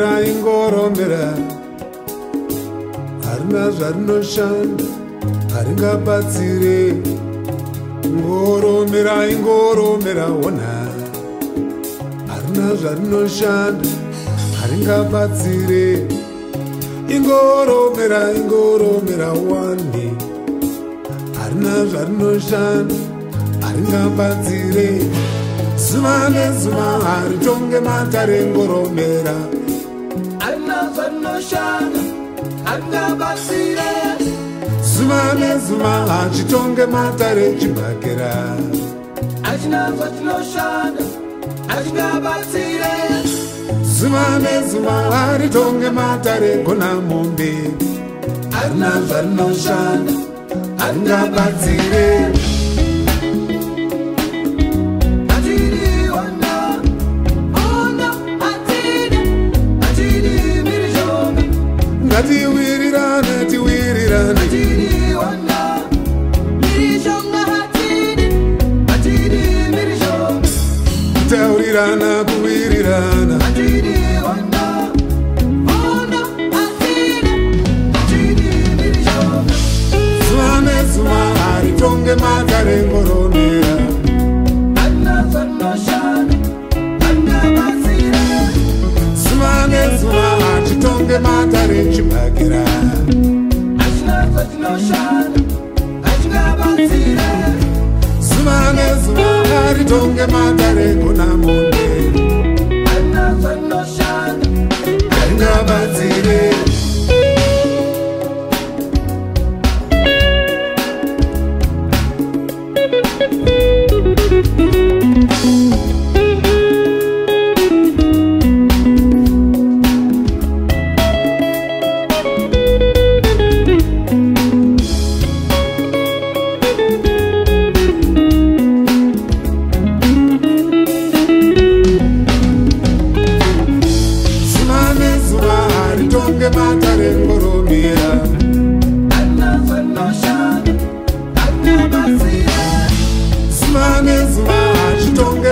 rairangoromera harina zvarinoshanda haringabatsire ngoromera ingoromera ona harina zvarinoshanda haringabatsire ingoromera ingoromera wandi harina zvarinoshanda haringabatsire zuva nezuva haritonge matare ngoromera vanoshana angabasire zuva nezuva hachitonge matare chibakera achina vatinoshana achingabatsire zuva nezuva haritonge matare gona mombe arina zvarinoshana aringabatsire ari kuwirirana kuwirirana zuva nezuva haritonge makarengoronera zuva nezuva hatitonge matarechibhakira zuva nezuva haritonge matarengonamo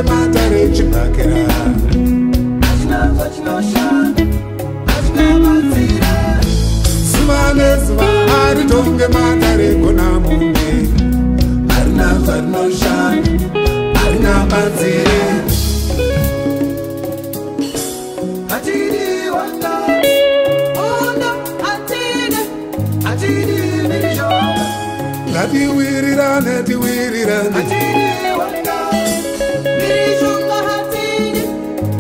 semata rechibakera zuva nezuva ari tonge mata regona mune harina zvarinoshanda harina badzire ngatiwirirane tiwirirane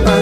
love.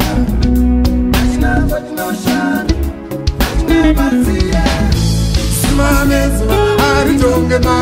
simamezwa aritongea